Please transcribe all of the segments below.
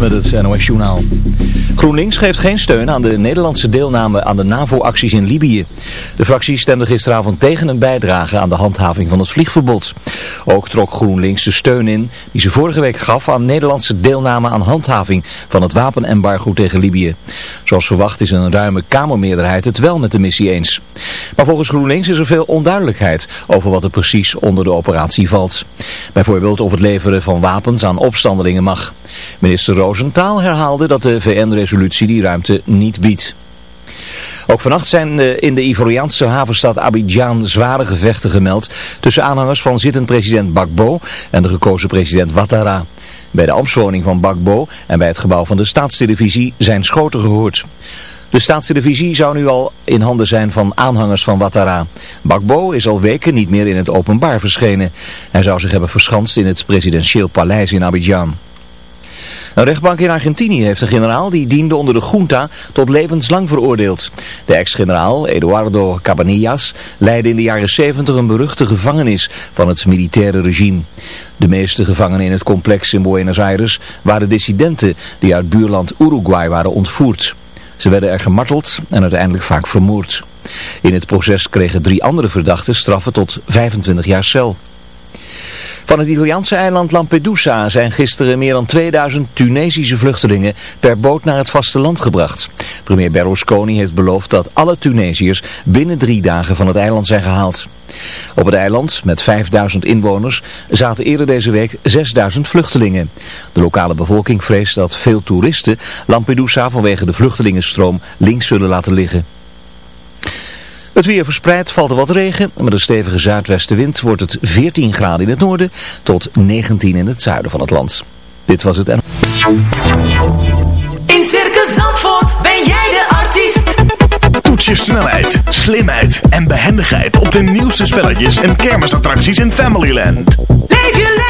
met het NOS Journaal. GroenLinks geeft geen steun aan de Nederlandse deelname aan de NAVO-acties in Libië. De fractie stemde gisteravond tegen een bijdrage aan de handhaving van het vliegverbod. Ook trok GroenLinks de steun in die ze vorige week gaf aan Nederlandse deelname aan handhaving van het wapenembargo tegen Libië. Zoals verwacht is een ruime Kamermeerderheid het wel met de missie eens. Maar volgens GroenLinks is er veel onduidelijkheid over wat er precies onder de operatie valt. Bijvoorbeeld of het leveren van wapens aan opstandelingen mag. Minister Roosentaal herhaalde dat de VN-resolutie die ruimte niet biedt. Ook vannacht zijn in de Ivoriaanse havenstad Abidjan zware gevechten gemeld tussen aanhangers van zittend president Bakbo en de gekozen president Ouattara. Bij de ambtswoning van Bakbo en bij het gebouw van de staatstelevisie zijn schoten gehoord. De staatstelevisie zou nu al in handen zijn van aanhangers van Ouattara. Bakbo is al weken niet meer in het openbaar verschenen. Hij zou zich hebben verschanst in het presidentieel paleis in Abidjan. Een rechtbank in Argentinië heeft een generaal die diende onder de junta tot levenslang veroordeeld. De ex-generaal Eduardo Cabanillas leidde in de jaren 70 een beruchte gevangenis van het militaire regime. De meeste gevangenen in het complex in Buenos Aires waren dissidenten die uit buurland Uruguay waren ontvoerd. Ze werden er gemarteld en uiteindelijk vaak vermoord. In het proces kregen drie andere verdachten straffen tot 25 jaar cel. Van het Italiaanse eiland Lampedusa zijn gisteren meer dan 2000 Tunesische vluchtelingen per boot naar het vasteland gebracht. Premier Berlusconi heeft beloofd dat alle Tunesiërs binnen drie dagen van het eiland zijn gehaald. Op het eiland, met 5000 inwoners, zaten eerder deze week 6000 vluchtelingen. De lokale bevolking vreest dat veel toeristen Lampedusa vanwege de vluchtelingenstroom links zullen laten liggen. Het weer verspreid valt er wat regen. Met een stevige zuidwestenwind wordt het 14 graden in het noorden tot 19 in het zuiden van het land. Dit was het en... In Circus Zandvoort ben jij de artiest. Toets je snelheid, slimheid en behendigheid op de nieuwste spelletjes en kermisattracties in Familyland. Leef je lekker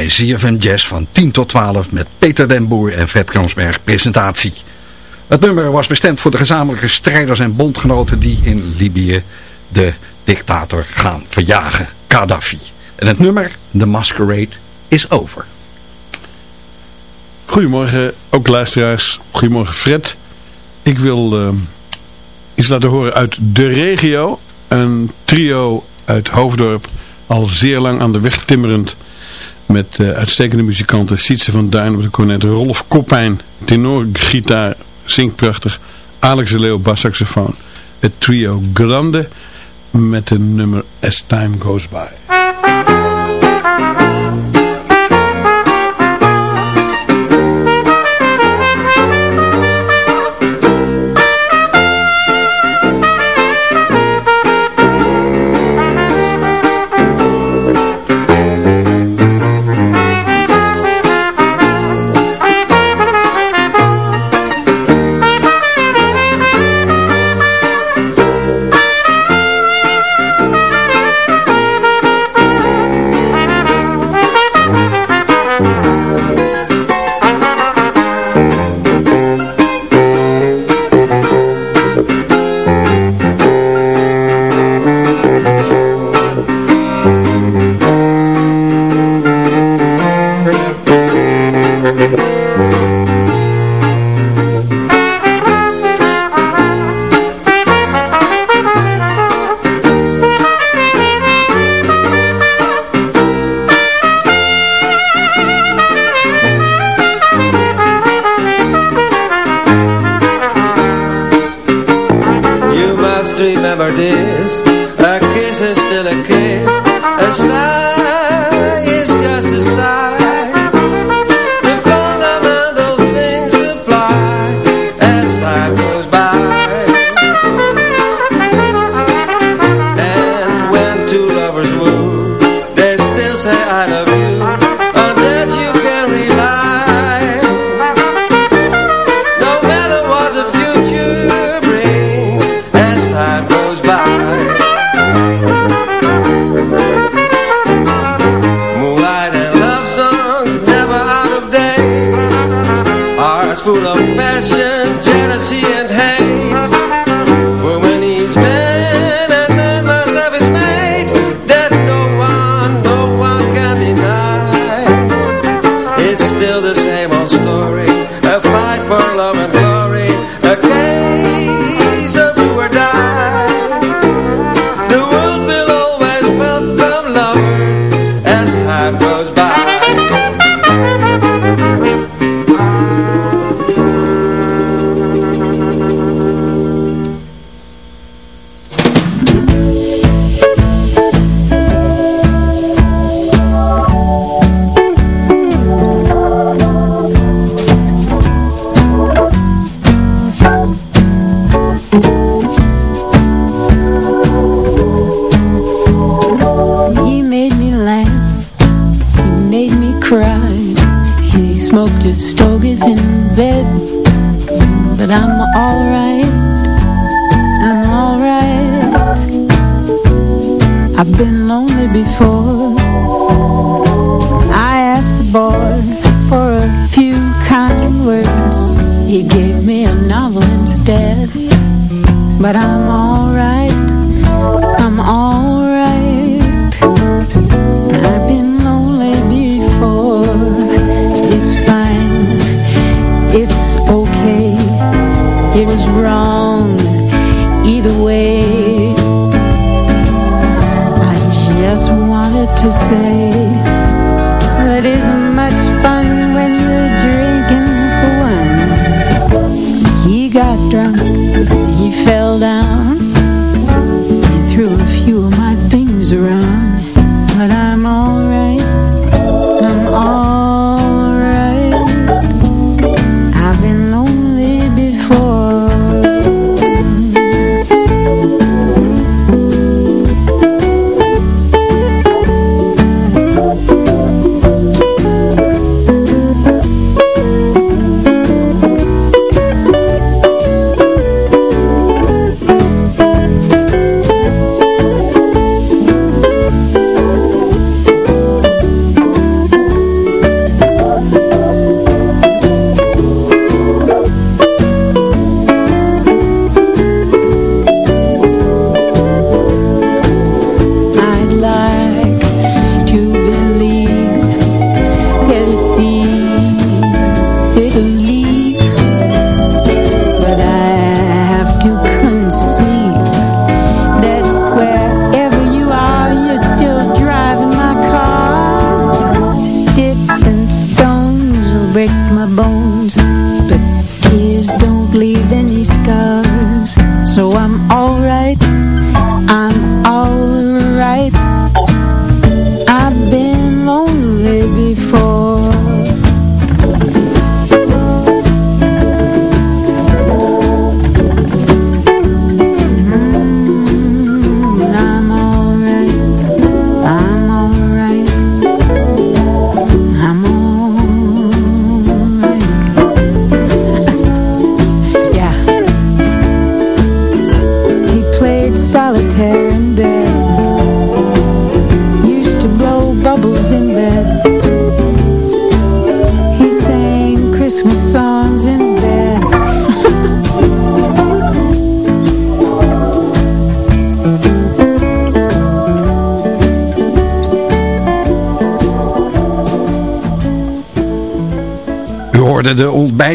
Bij ZFM Jazz van 10 tot 12 met Peter den Boer en Fred Kroonsberg presentatie. Het nummer was bestemd voor de gezamenlijke strijders en bondgenoten die in Libië de dictator gaan verjagen, Gaddafi. En het nummer, The Masquerade, is over. Goedemorgen, ook luisteraars. Goedemorgen Fred. Ik wil uh, iets laten horen uit de regio. Een trio uit Hoofddorp, al zeer lang aan de weg timmerend. Met uh, uitstekende muzikanten Sietse van Duin op de cornet, Rolf Koppijn, tenorgitaar, zingt prachtig. Alex de Leeuw, bassaxofoon. Het trio Grande met de nummer As Time Goes By.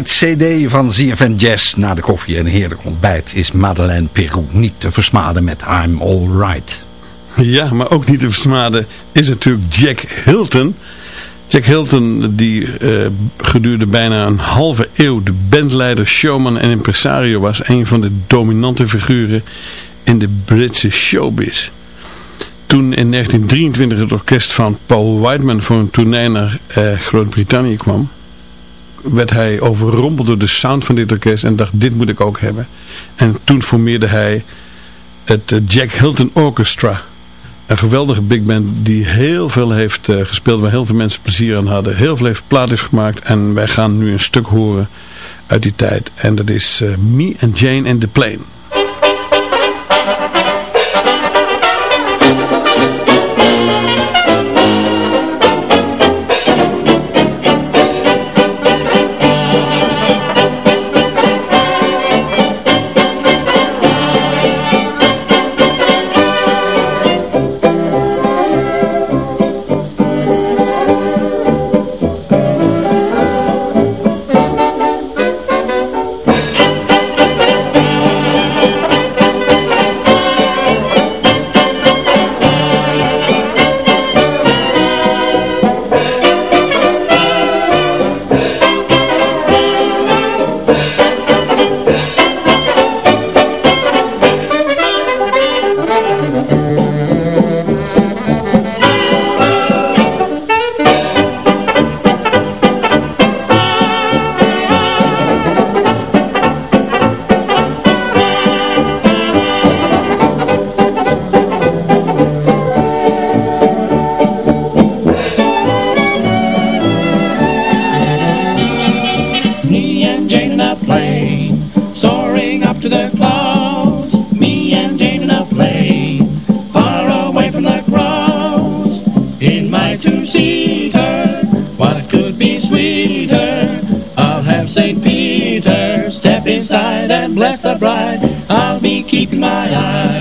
Ontbijt-cd van ZFM Jazz. Na de koffie en heerlijk ontbijt is Madeleine Peru niet te versmaden met I'm All Right. Ja, maar ook niet te versmaden is natuurlijk Jack Hilton. Jack Hilton die eh, gedurende bijna een halve eeuw de bandleider, showman en impresario was. Een van de dominante figuren in de Britse showbiz. Toen in 1923 het orkest van Paul Whiteman voor een tournee naar eh, Groot-Brittannië kwam werd hij overrompeld door de sound van dit orkest en dacht dit moet ik ook hebben. En toen formeerde hij het eh, Jack Hilton Orchestra. Een geweldige big band die heel veel heeft eh, gespeeld, waar heel veel mensen plezier aan hadden. Heel veel heeft plaat heeft gemaakt en wij gaan nu een stuk horen uit die tijd. En dat is eh, Me and Jane and the Plane. I'll be keeping my eyes.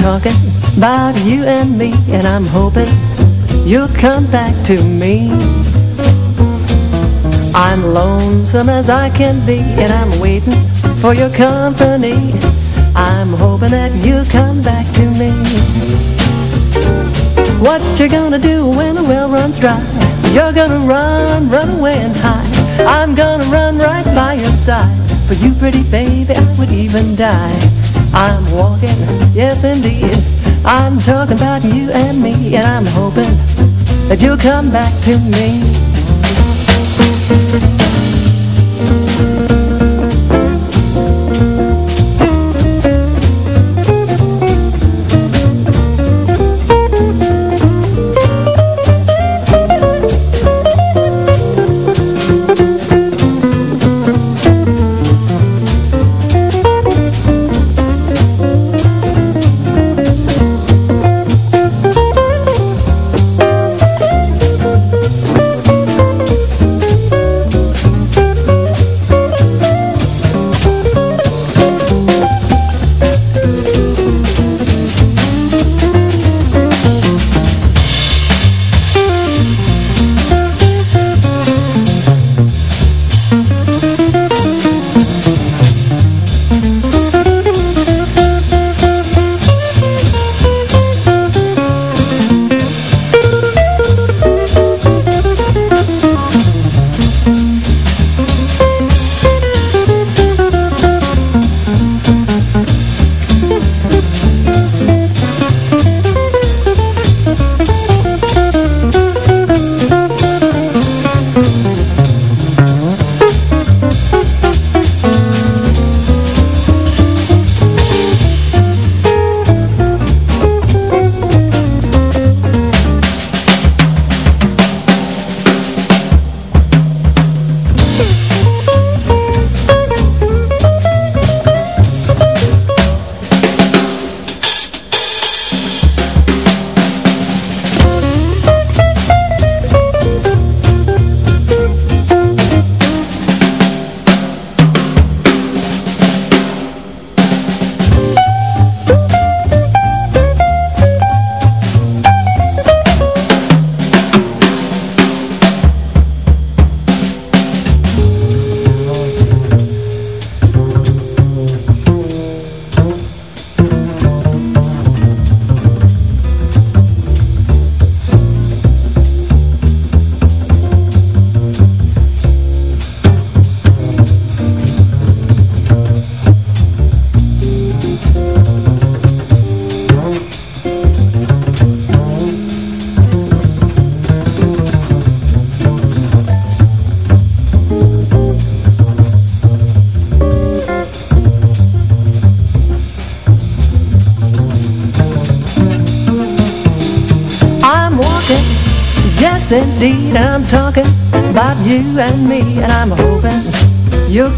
Talking about you and me, and I'm hoping you'll come back to me. I'm lonesome as I can be, and I'm waiting for your company. I'm hoping that you'll come back to me. What you gonna do when the well runs dry? You're gonna run, run away and hide I'm gonna run right by your side For you pretty baby I would even die I'm walking, yes indeed. I'm talking about you and me And I'm hoping that you'll come back to me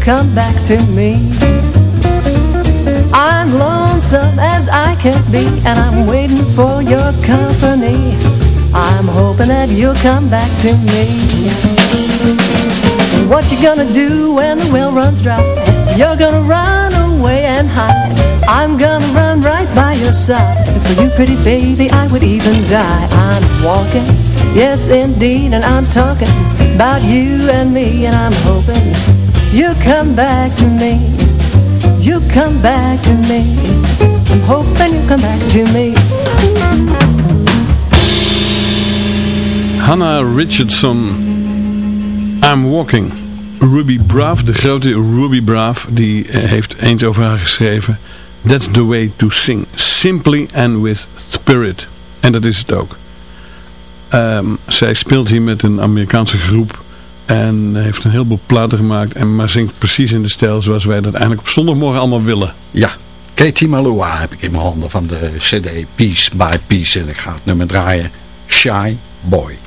come back to me. I'm lonesome as I can be And I'm waiting for your company. I'm hoping that you'll come back to me. What you gonna do when the well runs dry? You're gonna run away and hide. I'm gonna run right by your side. For you pretty baby I would even die. I'm walking Yes, indeed, and I'm talking about you and me, and I'm hoping you'll come back to me. You'll come back to me. I'm hoping you'll come back to me. Hannah Richardson, I'm Walking. Ruby Braff, de grote Ruby Braff, die eh, heeft eens over haar geschreven. That's the way to sing. Simply and with spirit. En dat is het ook. Um, zij speelt hier met een Amerikaanse groep en heeft een heleboel platen gemaakt. En maar zingt precies in de stijl zoals wij dat eigenlijk op zondagmorgen allemaal willen. Ja, Katie Malua heb ik in mijn handen van de cd Piece by Piece. En ik ga het nummer draaien. Shy Boy.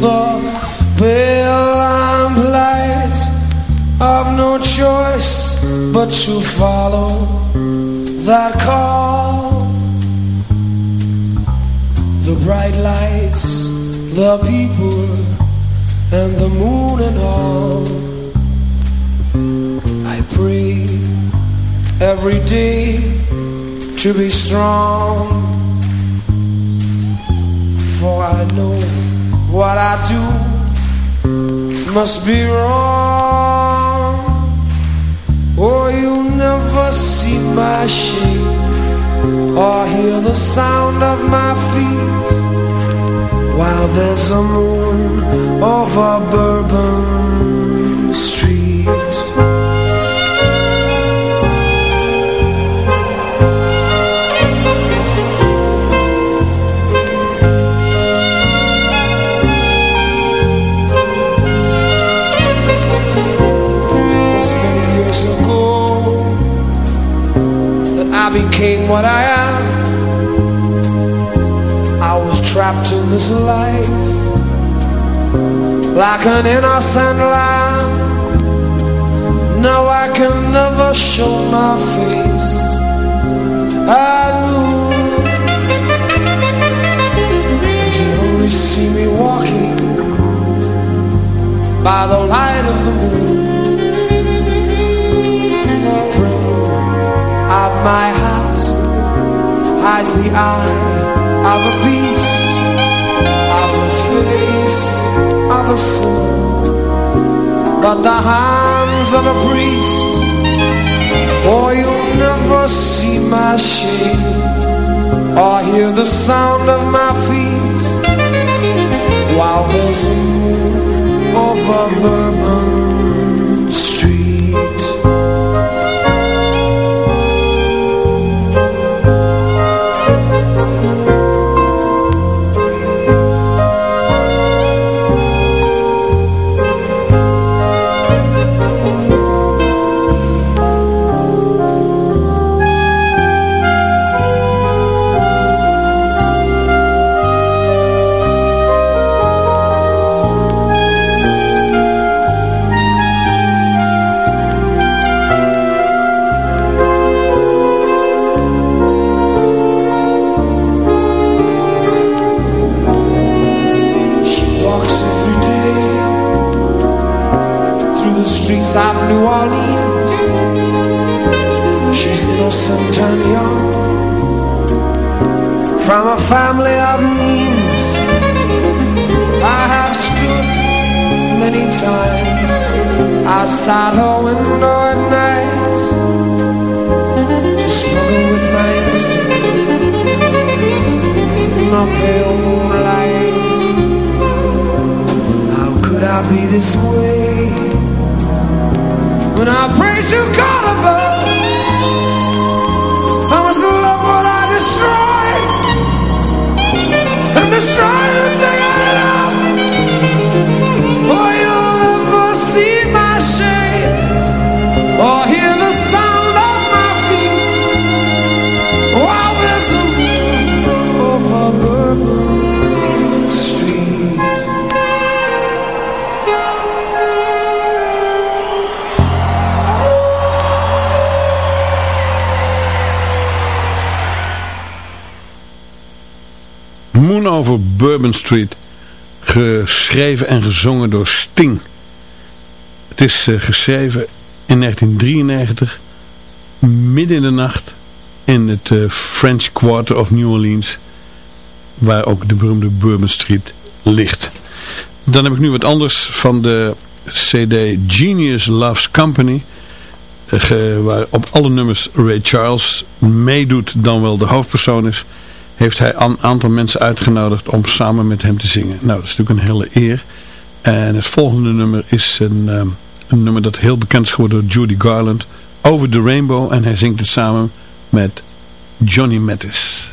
The pale lamplight. I've no choice but to follow that call. The bright lights, the people, and the moon and all. I pray every day to be strong. For I know what I do must be wrong. Oh, or you'll never see my shape or hear the sound of my feet while there's a moon over Bourbon what I am. I was trapped in this life like an innocent lamb. Now I can never show my face I. And you only see me walking by the light of the moon. Brim my hat hides the eye of a beast, of the face of a sinner, but the hands of a priest. Oh, you'll never see my shame or hear the sound of my feet while there's a moon over Bourbon New Orleans. She's innocent and young. from a family of means. I have stood many times outside her window at night to struggle with my instincts in the pale moonlight. How could I be this way when I praise you, God above? Over Bourbon Street. Geschreven en gezongen door Sting. Het is eh, geschreven in 1993. Midden in de nacht. In het eh, French Quarter of New Orleans. Waar ook de beroemde Bourbon Street ligt. Dan heb ik nu wat anders van de CD Genius Loves Company. eh, waar op alle nummers Ray Charles meedoet dan wel de hoofdpersoon is heeft hij een aantal mensen uitgenodigd om samen met hem te zingen. Nou, dat is natuurlijk een hele eer. En het volgende nummer is een, ehm, een nummer dat heel bekend is geworden door Judy Garland. Over the Rainbow. En hij zingt het samen met Johnny Mattis.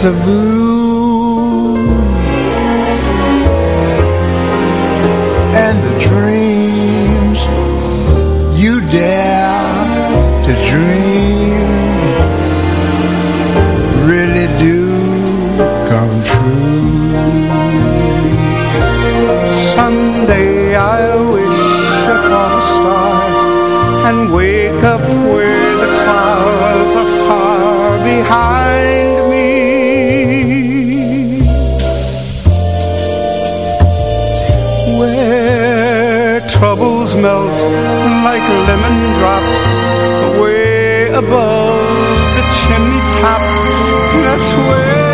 Deja vu. Troubles melt like lemon drops way above the chimney tops. That's where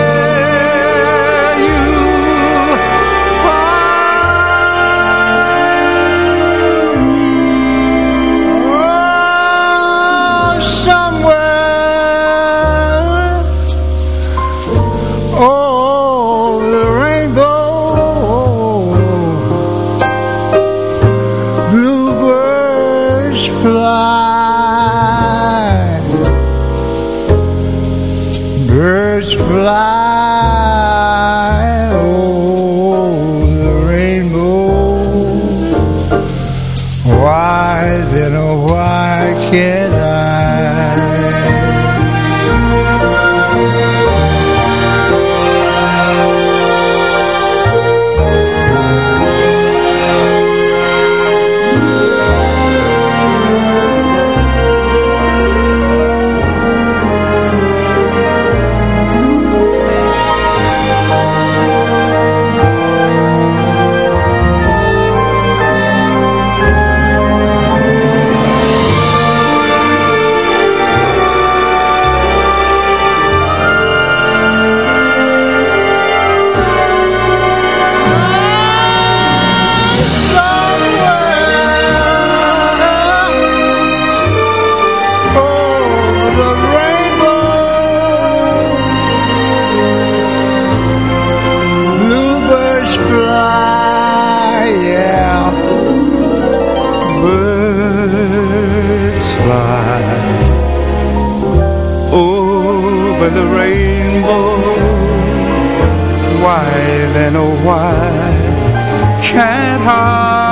over the rainbow. Why then, oh why can't I?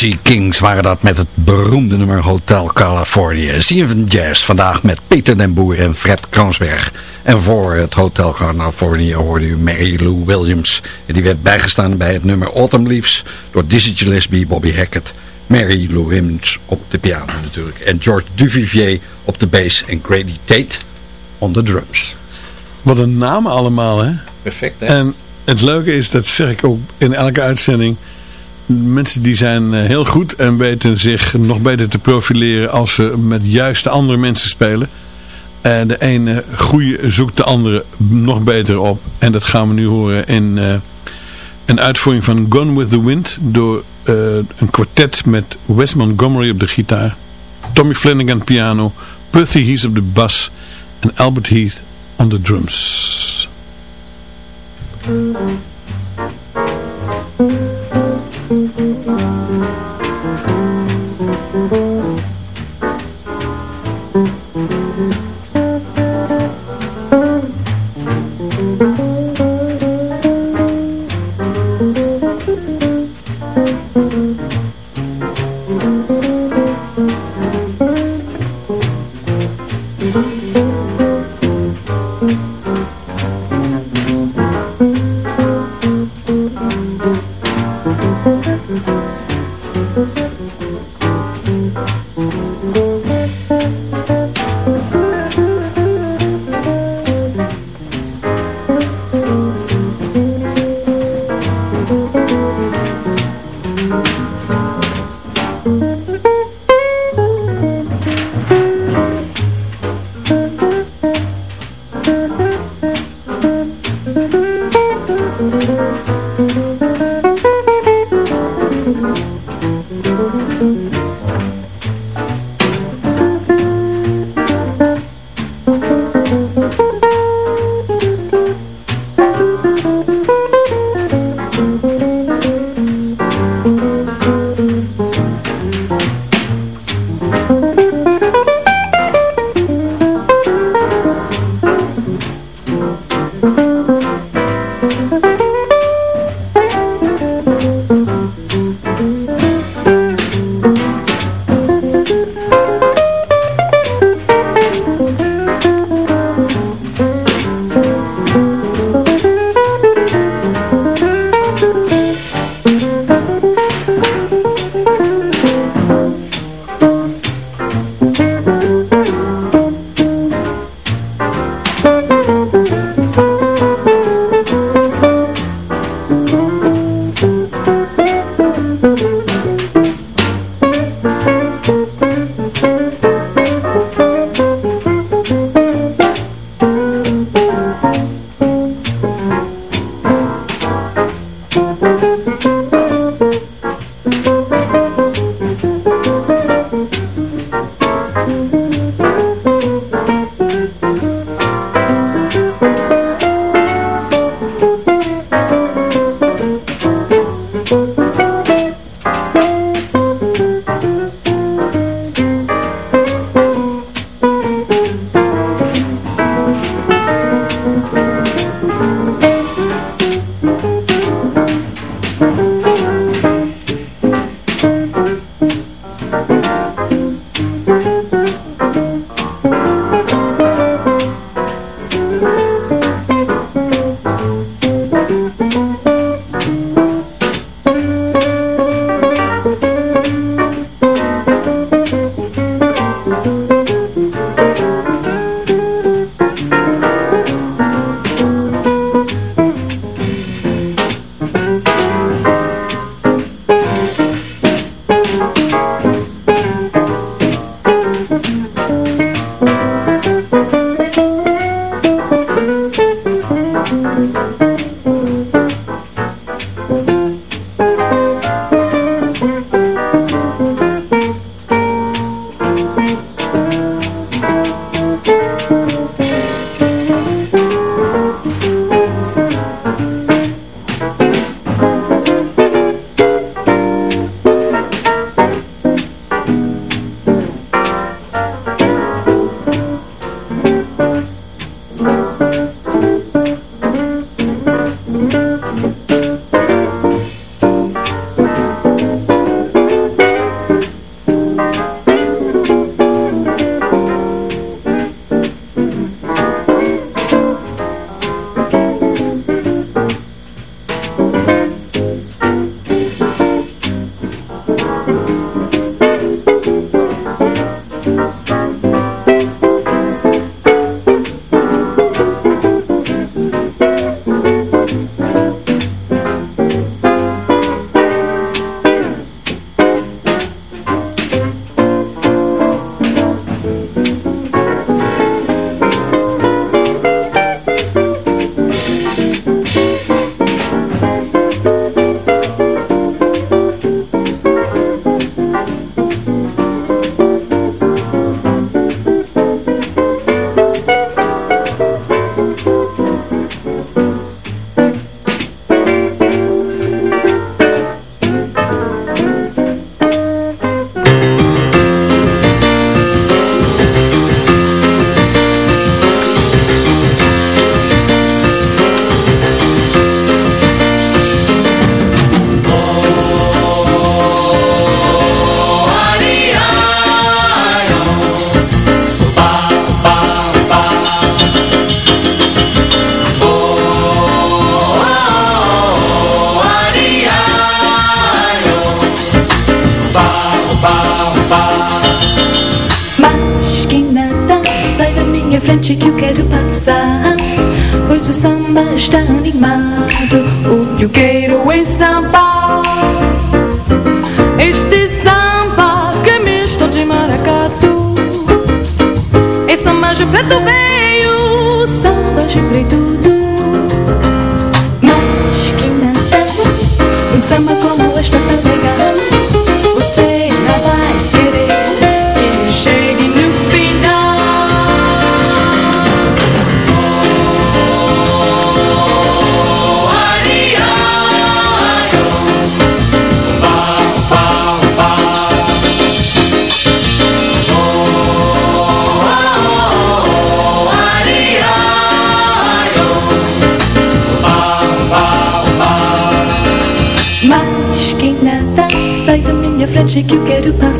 Gypsy Kings waren dat met het beroemde nummer Hotel California. CFN Jazz vandaag met Peter den Boer en Fred Kroonsberg. En voor het Hotel California hoorde u Mary Lou Williams. En die werd bijgestaan bij het nummer Autumn Leaves door Dizzy Gillespie, Bobby Hackett, Mary Lou Williams op de piano natuurlijk. En George Duvivier op de bass en Grady Tate on de drums. Wat een naam allemaal hè? Perfect hè? En het leuke is, dat zeg ik ook in elke uitzending mensen die zijn eh, heel goed en weten zich nog beter te profileren als ze met juiste andere mensen spelen. En de ene goede zoekt de andere nog beter op. En dat gaan we nu horen in eh, een uitvoering van Gone with the Wind door een kwartet met Wes Montgomery op de gitaar, Tommy Flanagan piano, Percy Heath op de bas en Albert Heath on the drums.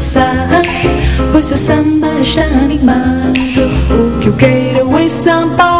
dançar Pois seu samba já animado O que eu quero é samba.